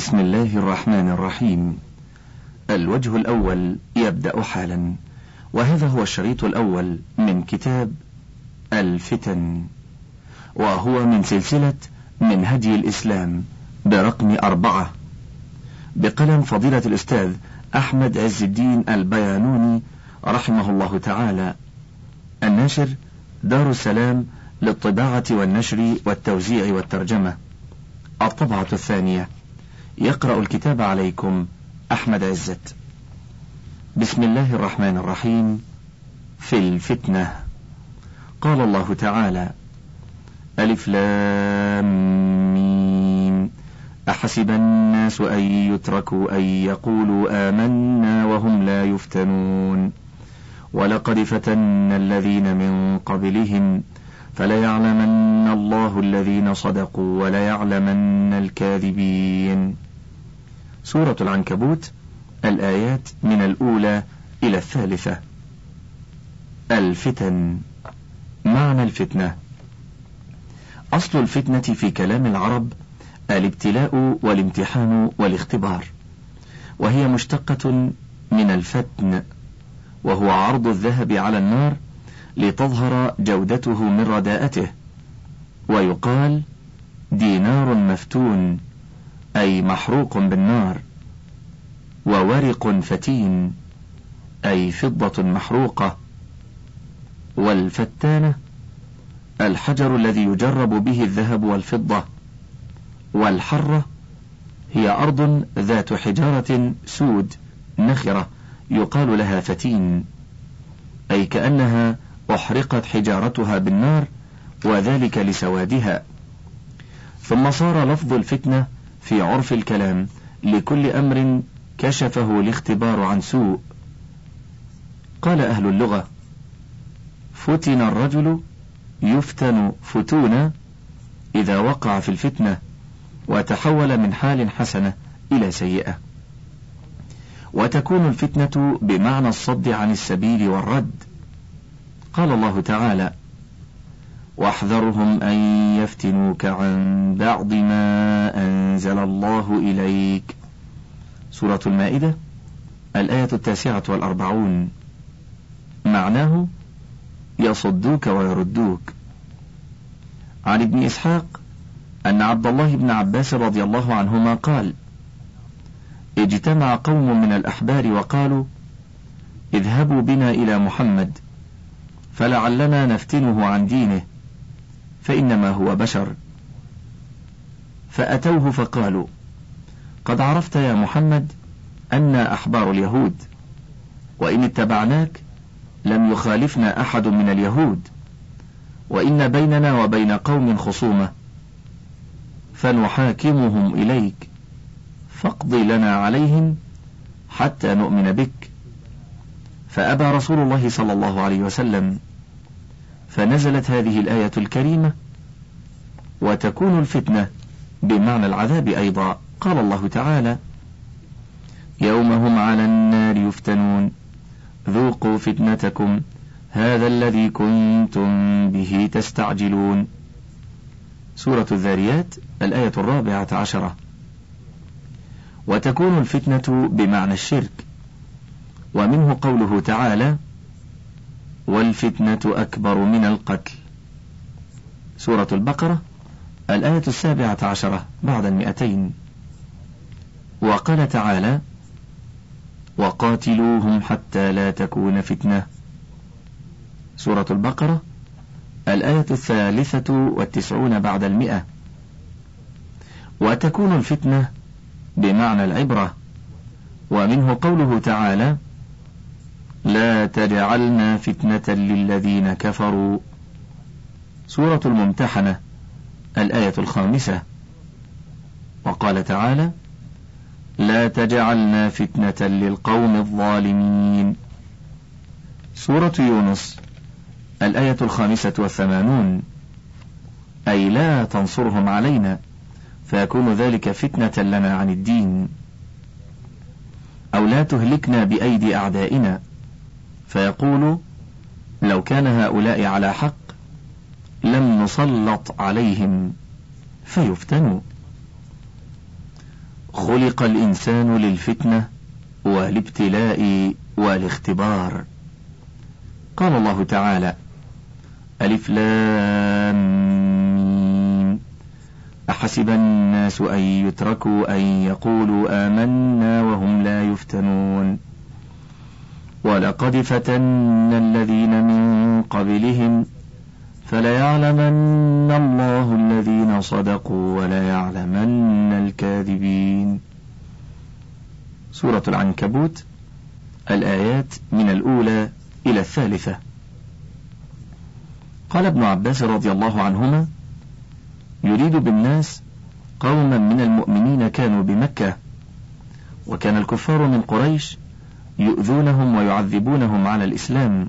بسم الله الرحمن الرحيم. الوجه الأول يبدأ حالا وهذا هو الشريط الأول من كتاب الفتن وهو من سلسلة من هدي الإسلام برقم أربعة. بقلم فضيلة الأستاذ أحمد عز الدين البيانوني رحمه الله تعالى. الناشر دار السلام للطباعة والنشر والتوزيع والترجمة. الطبعة الثانية. يقرأ الكتاب عليكم أحمد عزت. بسم الله الرحمن الرحيم. في الفتنة. قال الله تعالى ألف لام ميم. أحسب الناس أن يتركوا أن يقولوا آمنا وهم لا يفتنون. ولقد فتنا الذين من قبلهم فليعلمن الله الذين صدقوا وليعلمن الكاذبين. سورة العنكبوت الآيات من الأولى إلى الثالثة. الفتن. معنى الفتنة. أصل الفتنة في كلام العرب الابتلاء والامتحان والاختبار وهي مشتقة من الفتن وهو عرض الذهب على النار لتظهر جودته من رداءته. ويقال دينار مفتون. أي محروق بالنار وورق فتين أي فضة محروقة والفتانة الحجر الذي يجرب به الذهب والفضة والحرة هي أرض ذات حجارة سود نخرة يقال لها فتين أي كأنها أحرقت حجارتها بالنار وذلك لسوادها. ثم صار لفظ الفتنة في عرف الكلام لكل أمر كشفه الاختبار عن سوء. قال أهل اللغة فتن الرجل يفتن فتونا إذا وقع في الفتنة وتحول من حال حسنة إلى سيئة. وتكون الفتنة بمعنى الصد عن السبيل والرد. قال الله تعالى واحذرهم أن يفتنوك عن بعض ما أنزل الله إليك. سورة المائدة الآية التاسعة والأربعون. معناه يصدوك ويردوك. عن ابن إسحاق أن عبد الله بن عباس رضي الله عنهما قال اجتمع قوم من الأحبار وقالوا اذهبوا بنا إلى محمد فلعلنا نفتنه عن دينه. فإنما هو بشر. فأتوه فقالوا قد عرفت يا محمد أن أحبار اليهود وإن اتبعناك لم يخالفنا أحد من اليهود وإن بيننا وبين قوم خصومة فنحاكمهم إليك فاقض لنا عليهم حتى نؤمن بك. فأبى رسول الله صلى الله عليه وسلم فنزلت هذه الآية الكريمة وتكون الفتنة بمعنى العذاب أيضا. قال الله تعالى يوم هم على النار يفتنون. ذوقوا فتنتكم. هذا الذي كنتم به تستعجلون. سورة الذاريات الآية الرابعة عشرة. وتكون الفتنة بمعنى الشرك. ومنه قوله تعالى والفتنة أكبر من القتل. سورة البقرة الآية السابعة عشرة بعد المئتين. وقال تعالى وقاتلوهم حتى لا تكون فتنة. سورة البقرة الآية الثالثة والتسعون بعد المئة. وتكون الفتنة بمعنى العبرة. ومنه قوله تعالى لا تجعلنا فتنة للذين كفروا. سورة الممتحنة الآية الخامسة. وقال تعالى لا تجعلنا فتنة للقوم الظالمين. سورة يونس الآية الخامسة والثمانون. أي لا تنصرهم علينا فيكون ذلك فتنة لنا عن الدين. أو لا تهلكنا بأيدي أعدائنا. فيقول لو كان هؤلاء على حق لم نسلط عليهم فيفتنوا. خلق الإنسان للفتنة والابتلاء والاختبار. قال الله تعالى ألف لام أحسب الناس أن يتركوا أن يقولوا آمنا وهم لا يفتنون. ولقد فتنا الذين من قبلهم فليعلمن الله الذين صدقوا وليعلمن الكاذبين. سورة العنكبوت الآيات من الأولى إلى الثالثة. قال ابن عباس رضي الله عنهما يريد بالناس قوما من المؤمنين كانوا بمكة وكان الكفار من قريش يؤذونهم ويعذبونهم على الإسلام.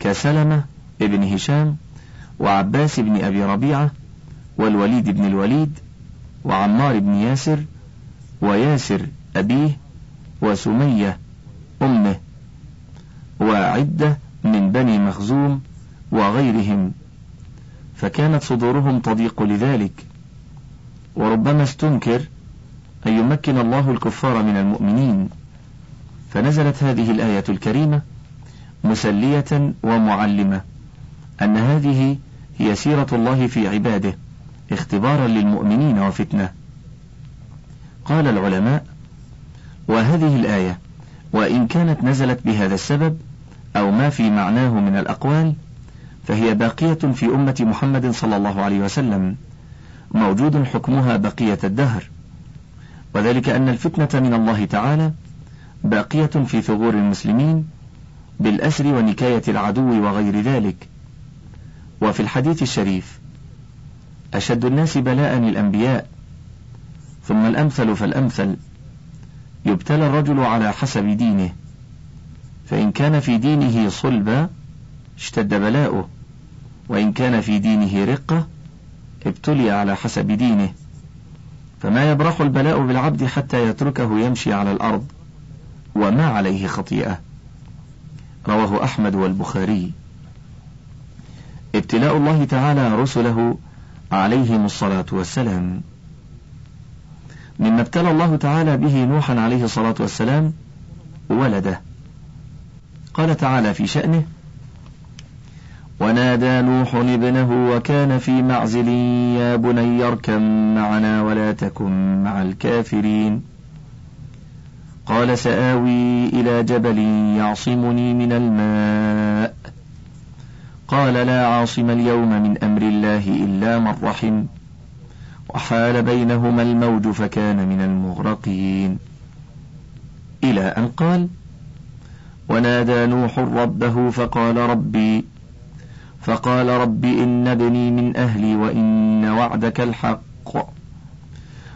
كسلمة ابن هشام وعباس بن أبي ربيعة والوليد بن الوليد وعمار بن ياسر وياسر أبيه وسمية أمه وعدة من بني مخزوم وغيرهم. فكانت صدورهم تضيق لذلك. وربما استنكر أن يمكن الله الكفار من المؤمنين. فنزلت هذه الآية الكريمة مسلية ومعلمة أن هذه هي سيرة الله في عباده اختبارا للمؤمنين وفتنة. قال العلماء وهذه الآية وإن كانت نزلت بهذا السبب أو ما في معناه من الأقوال فهي باقية في أمة محمد صلى الله عليه وسلم موجود حكمها بقية الدهر. وذلك أن الفتنة من الله تعالى باقية في ثغور المسلمين بالأسر ونكاية العدو وغير ذلك. وفي الحديث الشريف أشد الناس بلاء الأنبياء ثم الأمثل فالأمثل. يبتلى الرجل على حسب دينه فإن كان في دينه صلبا اشتد بلاؤه. وإن كان في دينه رقة ابتلي على حسب دينه. فما يبرح البلاء بالعبد حتى يتركه يمشي على الأرض. وما عليه خطيئة. رواه أحمد والبخاري. ابتلاء الله تعالى رسله عليهم الصلاة والسلام. مما ابتلى الله تعالى به نوحا عليه الصلاة والسلام ولده. قال تعالى في شأنه ونادى نوح ابنه وكان في معزل يا بني اركب معنا ولا تكن مع الكافرين قال سآوي إلى جبل يعصمني من الماء. قال لا عاصم اليوم من أمر الله إلا من رحم. وحال بينهما الموج فكان من المغرقين. إلى أن قال ونادى نوح ربه فقال ربي فقال رب إن ابني من أهلي وإن وعدك الحق.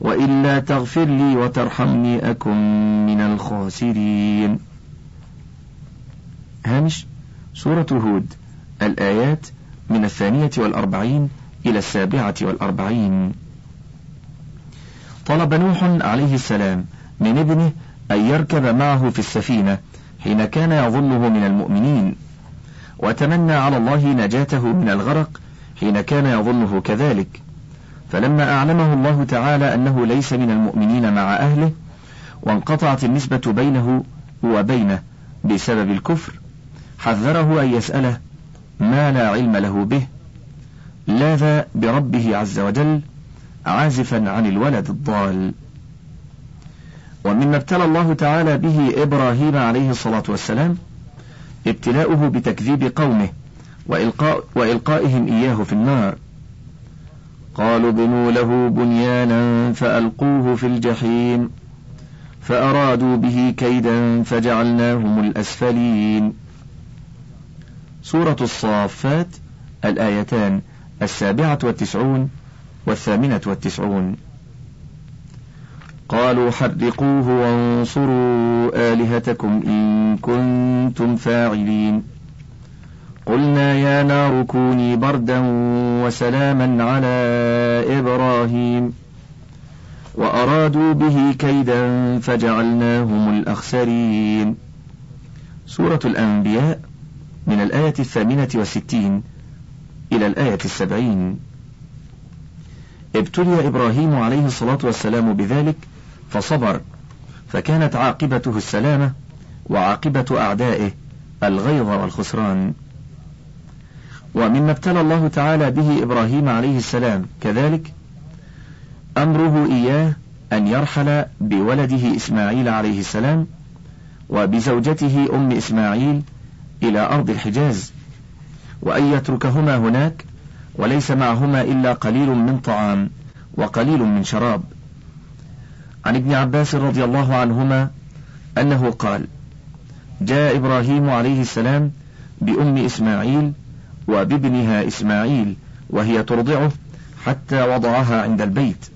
وإلا تغفر لي وترحمني أكن من الخاسرين. هامش سورة هود الآيات من الثانية والأربعين إلى السابعة والأربعين. طلب نوح عليه السلام من ابنه أن يركب معه في السفينة حين كان يظنه من المؤمنين. وتمنى على الله نجاته من الغرق حين كان يظنه كذلك. فلما أعلمه الله تعالى أنه ليس من المؤمنين مع أهله وانقطعت النسبة بينه وبينه بسبب الكفر حذره أن يسأله ما لا علم له به لاذ بربه عز وجل عازفا عن الولد الضال. ومما ابتلى الله تعالى به إبراهيم عليه الصلاة والسلام ابتلاؤه بتكذيب قومه وإلقاء وإلقائهم إياه في النار. قالوا بنوا له بنيانا فألقوه في الجحيم فأرادوا به كيدا فجعلناهم الأسفلين. سورة الصافات الآيتان السابعة والتسعون والثامنة والتسعون. قالوا حرقوه وانصروا آلهتكم إن كنتم فاعلين. قلنا يا نار كوني بردا وسلاما على إبراهيم. وأرادوا به كيدا فجعلناهم الأخسرين. سورة الأنبياء من الآية الثامنة والستين إلى الآية السبعين. ابتلي إبراهيم عليه الصلاة والسلام بذلك فصبر فكانت عاقبته السلامة وعاقبة أعدائه الغيظ والخسران ومما ابتلى الله تعالى به إبراهيم عليه السلام. كذلك أمره إياه أن يرحل بولده إسماعيل عليه السلام وبزوجته أم إسماعيل إلى أرض الحجاز وأن يتركهما هناك وليس معهما إلا قليل من طعام وقليل من شراب. عن ابن عباس رضي الله عنهما أنه قال جاء إبراهيم عليه السلام بأم إسماعيل وبابنها إسماعيل وهي ترضعه حتى وضعها عند البيت.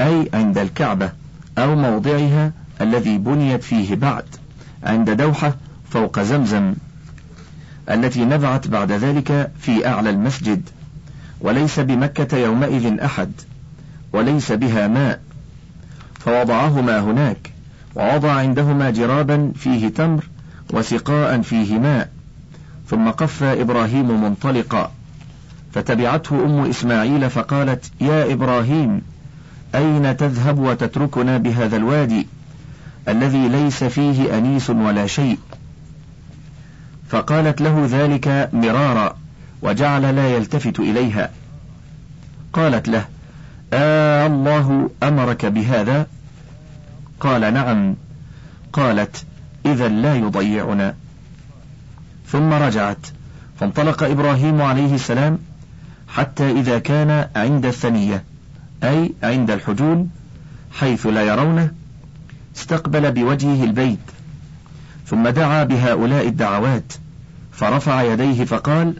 أي عند الكعبة أو موضعها الذي بنيت فيه بعد عند دوحة فوق زمزم التي نبعت بعد ذلك في أعلى المسجد. وليس بمكة يومئذ أحد وليس بها ماء. فوضعهما هناك ووضع عندهما جرابا فيه تمر وسقاء فيه ماء. ثم قف إبراهيم منطلقا فتبعته أم إسماعيل فقالت يا إبراهيم أين تذهب وتتركنا بهذا الوادي الذي ليس فيه أنيس ولا شيء؟ فقالت له ذلك مرارا وجعل لا يلتفت إليها. قالت له آه الله أمرك بهذا؟ قال نعم. قالت إذا لا يضيعنا. ثم رجعت. فانطلق إبراهيم عليه السلام حتى إذا كان عند الثنية أي عند الحجون حيث لا يرونه استقبل بوجهه البيت. ثم دعا بهؤلاء الدعوات فرفع يديه فقال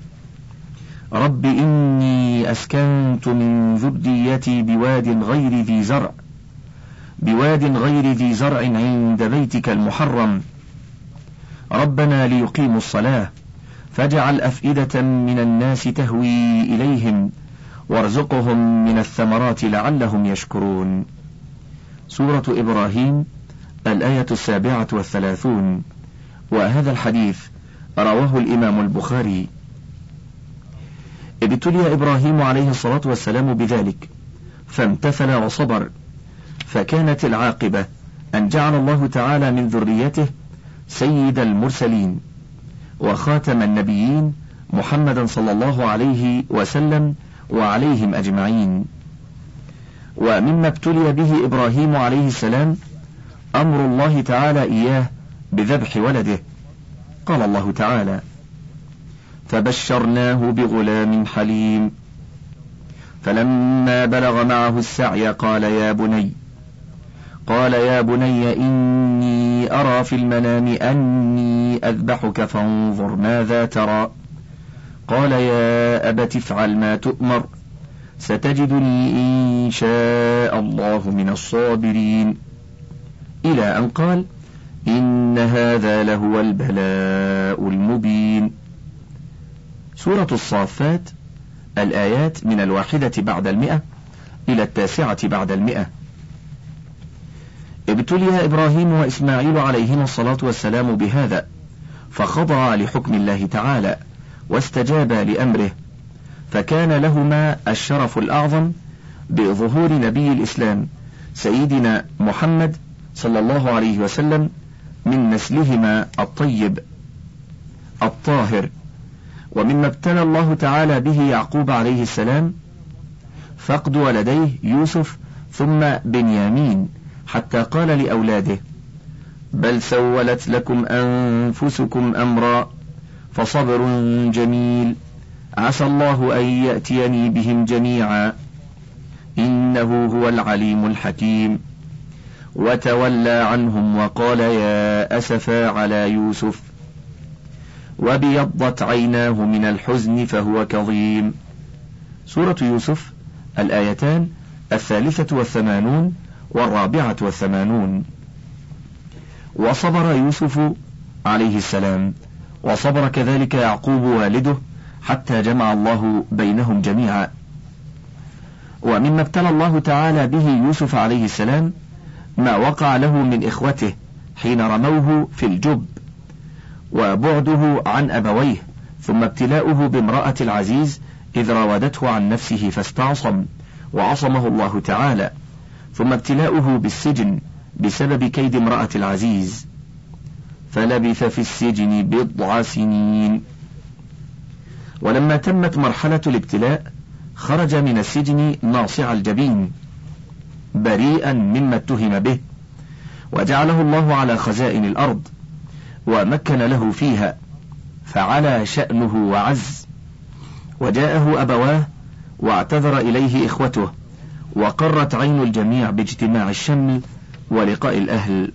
رب إني أسكنت من ذريتي بواد غير ذي زرع بواد غير ذي زرع عند بيتك المحرم. ربنا ليقيموا الصلاة فاجعل أفئدة من الناس تهوي إليهم وارزقهم من الثمرات لعلهم يشكرون. سورة إبراهيم الآية السابعة والثلاثون. وهذا الحديث رواه الإمام البخاري. ابتلي إبراهيم عليه الصلاة والسلام بذلك فامتثل وصبر فكانت العاقبة أن جعل الله تعالى من ذريته سيد المرسلين وخاتم النبيين محمدا صلى الله عليه وسلم وعليهم أجمعين. ومما ابتلي به إبراهيم عليه السلام أمر الله تعالى إياه بذبح ولده. قال الله تعالى فبشرناه بغلام حليم. فلما بلغ معه السعي قال يا بني قال يا بني إني أرى في المنام أني أذبحك فانظر ماذا ترى. قال يا أبت افعل ما تؤمر ستجدني إن شاء الله من الصابرين. إلى أن قال إن هذا لهو البلاء المبين. سورة الصافات الآيات من الواحدة بعد المئة إلى التاسعة بعد المئة. ابتلي إبراهيم وإسماعيل عليهما الصلاة والسلام بهذا فخضع لحكم الله تعالى واستجاب لأمره فكان لهما الشرف الأعظم بظهور نبي الإسلام سيدنا محمد صلى الله عليه وسلم من نسلهما الطيب الطاهر. ومما ابتلى الله تعالى به يعقوب عليه السلام فقد ولديه يوسف ثم بنيامين حتى قال لأولاده بل سولت لكم أنفسكم أمرا فصبر جميل. عسى الله أن يأتيني بهم جميعا. إنه هو العليم الحكيم. وتولى عنهم وقال يا أسفا على يوسف وبيضت عيناه من الحزن فهو كظيم. سورة يوسف الآيتان الثالثة والثمانون والرابعة والثمانون. وصبر يوسف عليه السلام وصبر كذلك يعقوب والده حتى جمع الله بينهم جميعا. ومما ابتلى الله تعالى به يوسف عليه السلام ما وقع له من إخوته حين رموه في الجب وبعده عن أبويه ثم ابتلاؤه بامرأة العزيز إذ راودته عن نفسه فاستعصم وعصمه الله تعالى. ثم ابتلاؤه بالسجن بسبب كيد امرأة العزيز. فلبث في السجن بضع سنين. ولما تمت مرحلة الابتلاء خرج من السجن ناصع الجبين بريئا مما اتهم به وجعله الله على خزائن الأرض ومكن له فيها فعلى شأنه وعز. وجاءه أبواه واعتذر إليه إخوته وقرت عين الجميع باجتماع الشمل ولقاء الأهل.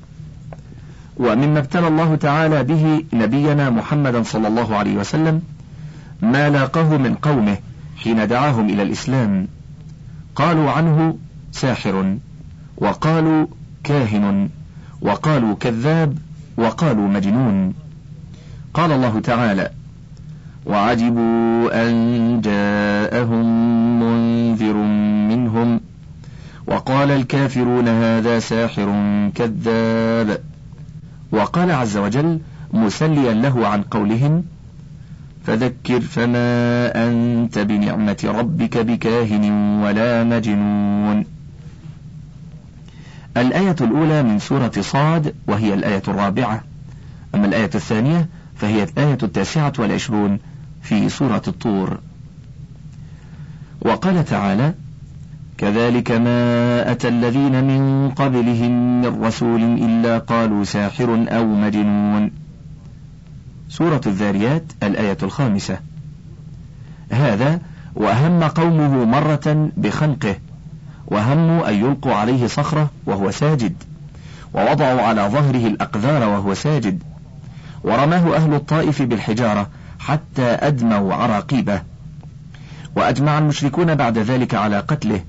ومما ابتلى الله تعالى به نبينا محمدا صلى الله عليه وسلم ما لاقاه من قومه حين دعاهم إلى الإسلام. قالوا عنه ساحر وقالوا كاهن وقالوا كذاب وقالوا مجنون. قال الله تعالى وعجبوا أن جاءهم منذر منهم وقال الكافرون هذا ساحر كذاب. وقال عز وجل مسليا له عن قولهم فذكر فما أنت بنعمة ربك بكاهن ولا مجنون. الآية الأولى من سورة صاد وهي الآية الرابعة. أما الآية الثانية فهي الآية التاسعة والعشرون في سورة الطور. وقال تعالى كذلك ما أتى الذين من قبلهم من رسول إلا قالوا ساحر أو مجنون. سورة الذاريات الآية الخامسة. هذا وهم قومه مرة بخنقه وهموا أن يلقوا عليه صخرة وهو ساجد ووضعوا على ظهره الأقذار وهو ساجد. ورماه أهل الطائف بالحجارة حتى أدموا عراقيبه. وأجمع المشركون بعد ذلك على قتله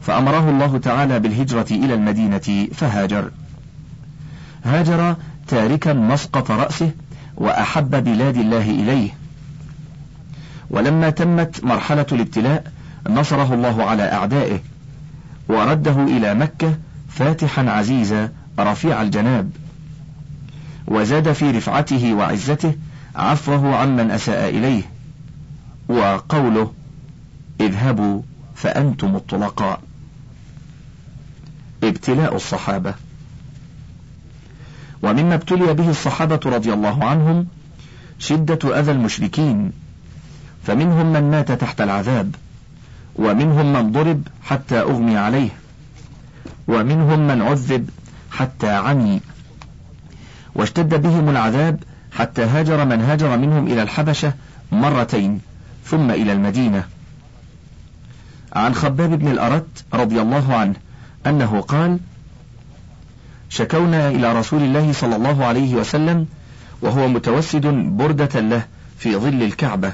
فأمره الله تعالى بالهجرة إلى المدينة فهاجر. هاجر تاركا مسقط رأسه وأحب بلاد الله إليه. ولما تمت مرحلة الابتلاء نصره الله على أعدائه ورده إلى مكة فاتحا عزيزا رفيع الجناب. وزاد في رفعته وعزته عفوه عمن أساء إليه. وقوله اذهبوا فأنتم الطلقاء. ابتلاء الصحابة. ومما ابتلي به الصحابة رضي الله عنهم شدة أذى المشركين فمنهم من مات تحت العذاب ومنهم من ضرب حتى أغمي عليه ومنهم من عذب حتى عمي. واشتد بهم العذاب حتى هاجر من هاجر منهم إلى الحبشة مرتين ثم إلى المدينة. عن خباب بن الأرت رضي الله عنه أنه قال شكونا إلى رسول الله صلى الله عليه وسلم وهو متوسد بردة له في ظل الكعبة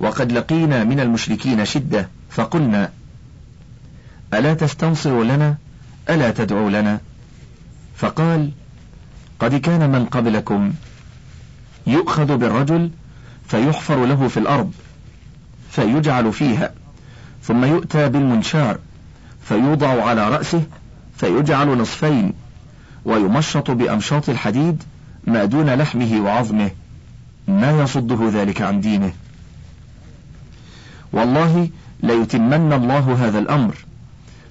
وقد لقينا من المشركين شدة فقلنا ألا تستنصر لنا؟ ألا تدعو لنا؟ فقال قد كان من قبلكم يؤخذ بالرجل فيحفر له في الأرض فيجعل فيها ثم يؤتى بالمنشار فيوضع على رأسه فيجعل نصفين ويمشط بأمشاط الحديد ما دون لحمه وعظمه ما يصده ذلك عن دينه. والله ليتمن الله هذا الأمر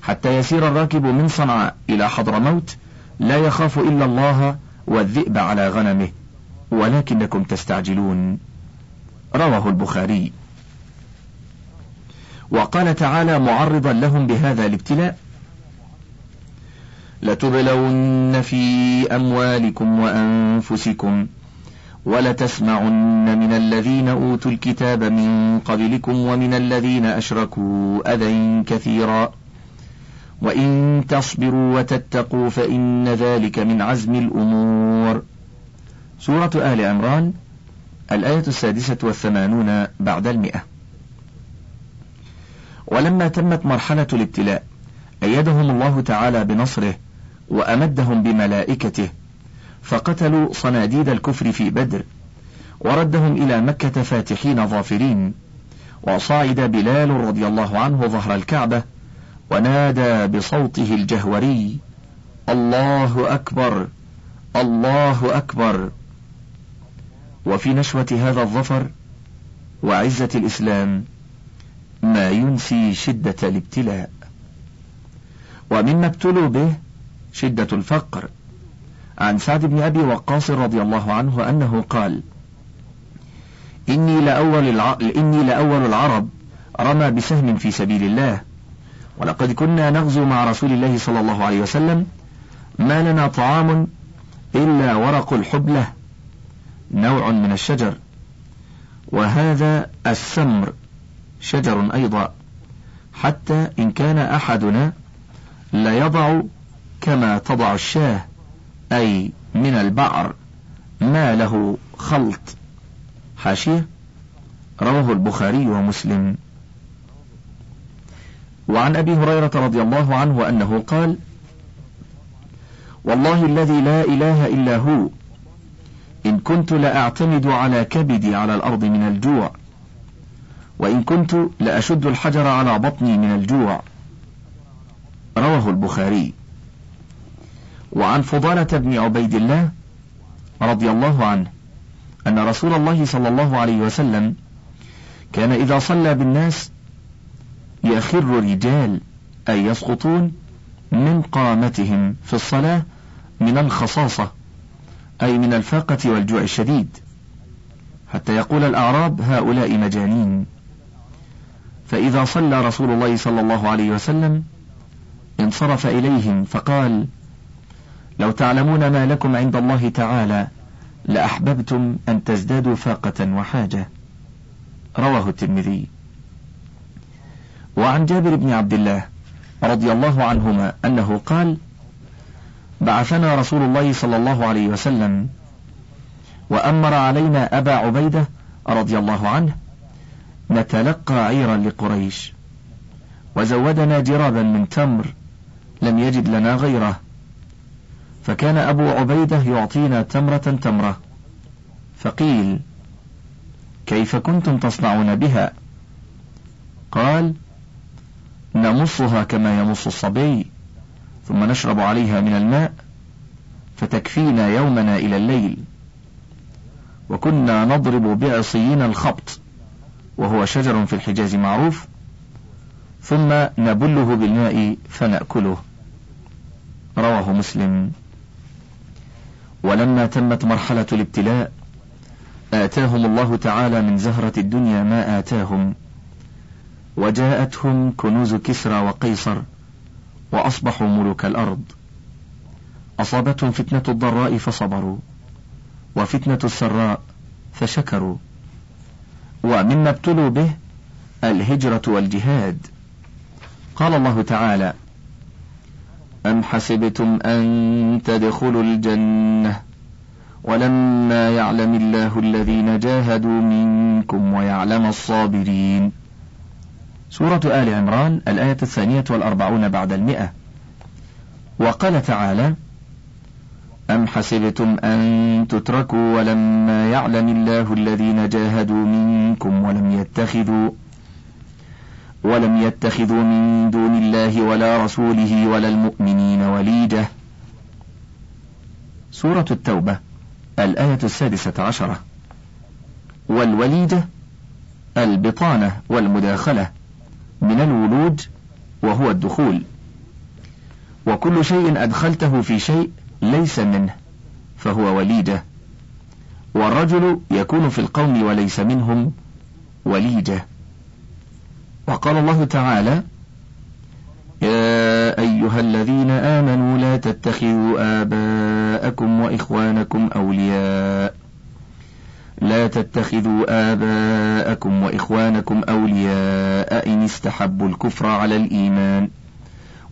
حتى يسير الراكب من صنعاء إلى حضرموت لا يخاف إلا الله والذئب على غنمه ولكنكم تستعجلون. رواه البخاري. وقال تعالى معرضا لهم بهذا الابتلاء. لتبلون في أموالكم وأنفسكم ولتسمعن من الذين أوتوا الكتاب من قبلكم ومن الذين أشركوا أذى كثيرا. وإن تصبروا وتتقوا فإن ذلك من عزم الأمور. سورة آل عمران الآية السادسة والثمانون بعد المئة. ولما تمت مرحلة الابتلاء أيدهم الله تعالى بنصره وأمدهم بملائكته فقتلوا صناديد الكفر في بدر وردهم إلى مكة فاتحين ظافرين وصعد بلال رضي الله عنه ظهر الكعبة ونادى بصوته الجهوري الله أكبر! الله أكبر! وفي نشوة هذا الظفر وعزة الإسلام ما ينسي شدة الابتلاء. ومما ابتلوا به شدة الفقر. عن سعد بن أبي وقاص رضي الله عنه أنه قال إني لأول, الع... إني لأول العرب رمى بسهم في سبيل الله. ولقد كنا نغزو مع رسول الله صلى الله عليه وسلم. ما لنا طعام إلا ورق الحبلة. نوع من الشجر. وهذا السمر. شجر أيضا. حتى إن كان أحدنا ليضع كما تضع الشاه أي من البعر ما له خلط. حاشية؟ رواه البخاري ومسلم. وعن أبي هريرة رضي الله عنه أنه قال والله الذي لا إله إلا هو إن كنت لأعتمد على كبدي على الأرض من الجوع وإن كنت لأشد الحجر على بطني من الجوع. رواه البخاري. وعن فضالة بن عبيد الله رضي الله عنه أن رسول الله صلى الله عليه وسلم كان إذا صلى بالناس يخر رجال أي يسقطون من قامتهم في الصلاة من الخصاصة أي من الفاقة والجوع الشديد. حتى يقول الأعراب هؤلاء مجانين. فإذا صلى رسول الله صلى الله عليه وسلم انصرف إليهم فقال لو تعلمون ما لكم عند الله تعالى لأحببتم أن تزدادوا فاقة وحاجة. رواه الترمذي. وعن جابر بن عبد الله رضي الله عنهما أنه قال بعثنا رسول الله صلى الله عليه وسلم وأمر علينا أبا عبيدة رضي الله عنه نتلقى عيرا لقريش. وزودنا جرابا من تمر لم يجد لنا غيره. فكان أبو عبيدة يعطينا تمرة تمرة. فقيل كيف كنتم تصنعون بها؟ قال نمصها كما يمص الصبي ثم نشرب عليها من الماء فتكفينا يومنا إلى الليل. وكنا نضرب بعصينا الخبط. وهو شجر في الحجاز معروف ثم نبله بالماء فنأكله. رواه مسلم. ولما تمت مرحلة الابتلاء آتاهم الله تعالى من زهرة الدنيا ما آتاهم. وجاءتهم كنوز كسرى وقيصر وأصبحوا ملوك الأرض. أصابتهم فتنة الضراء فصبروا وفتنة السراء فشكروا. ومما ابتلوا به الهجرة والجهاد. قال الله تعالى أم حسبتم أن تدخلوا الجنة ولما يعلم الله الذين جاهدوا منكم ويعلم الصابرين. سورة آل عمران الآية الثانية والأربعون بعد المئة. وقال تعالى أم حسبتم أن تتركوا ولما يعلم الله الذين جاهدوا منكم ولم يتخذوا ولم يتخذوا من دون الله ولا رسوله ولا المؤمنين وليجة سورة التوبة الآية السادسة عشرة. والوليجة البطانة والمداخلة من الولوج وهو الدخول. وكل شيء أدخلته في شيء ليس منه فهو وليجة والرجل يكون في القوم وليس منهم وليجة وقال الله تعالى يا أيها الذين آمنوا لا تتخذوا آباءكم وإخوانكم أولياء. لا تتخذوا آباءكم وإخوانكم أولياء إن استحبوا الكفر على الإيمان.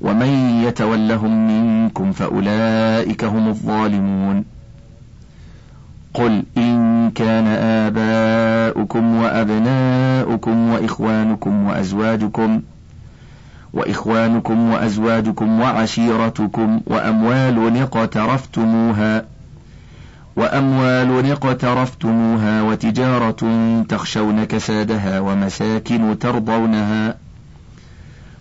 ومن يتولهم منكم فأولئك هم الظالمون. قل إن كان آباؤكم وأبناؤكم وإخوانكم وأزواجكم وإخوانكم وأزواجكم وعشيرتكم وأموال اقترفتموها وأموال اقترفتموها وتجارة تخشون كسادها ومساكن ترضونها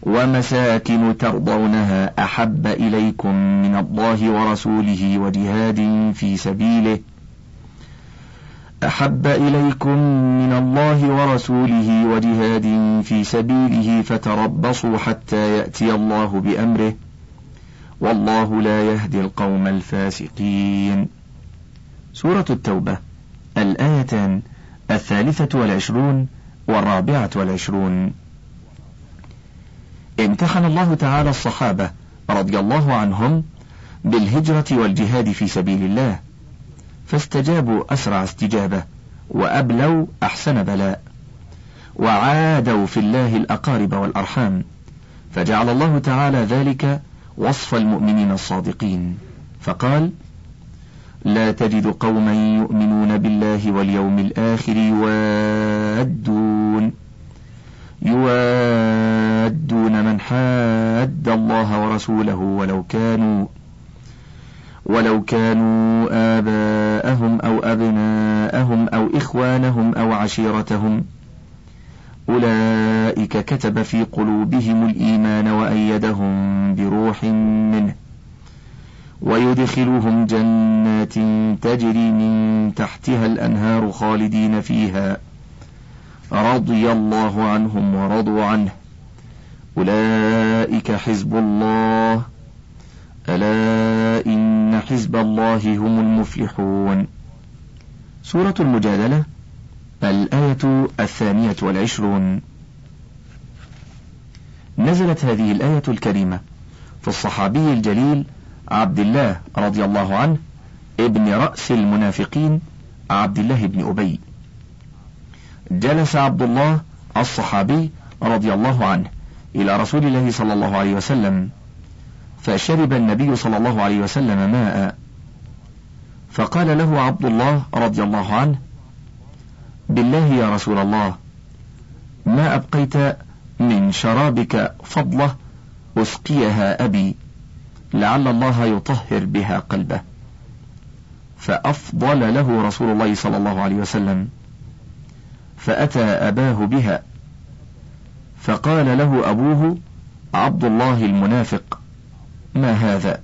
ومساكن ترضونها أحب إليكم من الله ورسوله وجهاد في سبيله. أحب إليكم من الله ورسوله وجهاد في سبيله فتربصوا حتى يأتي الله بأمره. والله لا يهدي القوم الفاسقين. سورة التوبة الآيتان الثالثة والعشرون والرابعة والعشرون. امتحن الله تعالى الصحابة رضي الله عنهم بالهجرة والجهاد في سبيل الله فاستجابوا أسرع استجابة وأبلوا أحسن بلاء وعادوا في الله الأقارب والأرحام فجعل الله تعالى ذلك وصف المؤمنين الصادقين. فقال لا تجد قوما يؤمنون بالله واليوم الآخر يوادون. يوادون من حاد الله ورسوله ولو كانوا ولو كانوا آباءهم أو أبناءهم أو إخوانهم أو عشيرتهم. أولئك كتب في قلوبهم الإيمان وأيدهم بروح منه. ويدخلهم جنات تجري من تحتها الأنهار خالدين فيها. رضي الله عنهم ورضوا عنه. أولئك حزب الله. ألا إن حزب الله هم المفلحون. سورة المجادلة الآية الثانية والعشرون. نزلت هذه الآية الكريمة في الصحابي الجليل عبد الله رضي الله عنه ابن رأس المنافقين عبد الله بن أبي. جلس عبد الله الصحابي رضي الله عنه إلى رسول الله صلى الله عليه وسلم فشرب النبي صلى الله عليه وسلم ماء. فقال له عبد الله رضي الله عنه بالله يا رسول الله ما أبقيت من شرابك فضلة أسقيها أبي لعل الله يطهر بها قلبه. فأفضل له رسول الله صلى الله عليه وسلم. فأتى أباه بها. فقال له أبوه عبد الله المنافق ما هذا؟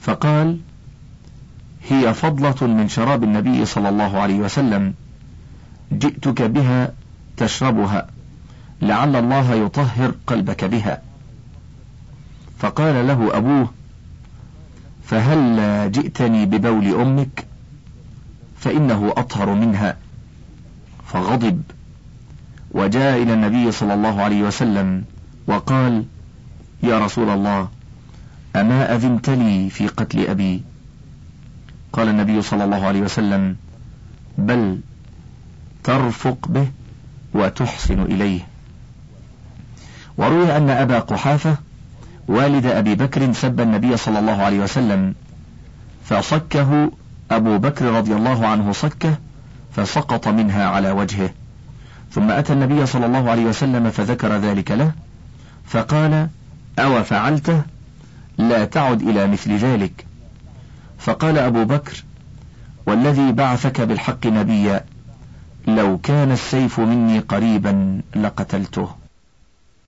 فقال هي فضلة من شراب النبي صلى الله عليه وسلم جئتك بها تشربها لعل الله يطهر قلبك بها. فقال له أبوه فهل جئتني ببول أمك فإنه أطهر منها. فغضب. وجاء إلى النبي صلى الله عليه وسلم وقال يا رسول الله أما أذنت لي في قتل أبي؟ قال النبي صلى الله عليه وسلم بل ترفق به وتحسن إليه. وروي أن أبا قحافة والد أبي بكر سب النبي صلى الله عليه وسلم فصكه أبو بكر رضي الله عنه صكه فسقط منها على وجهه. ثم أتى النبي صلى الله عليه وسلم فذكر ذلك له فقال أو فعلته؟ لا تعد إلى مثل ذلك. فقال أبو بكر والذي بعثك بالحق نبيا لو كان السيف مني قريبا لقتلته.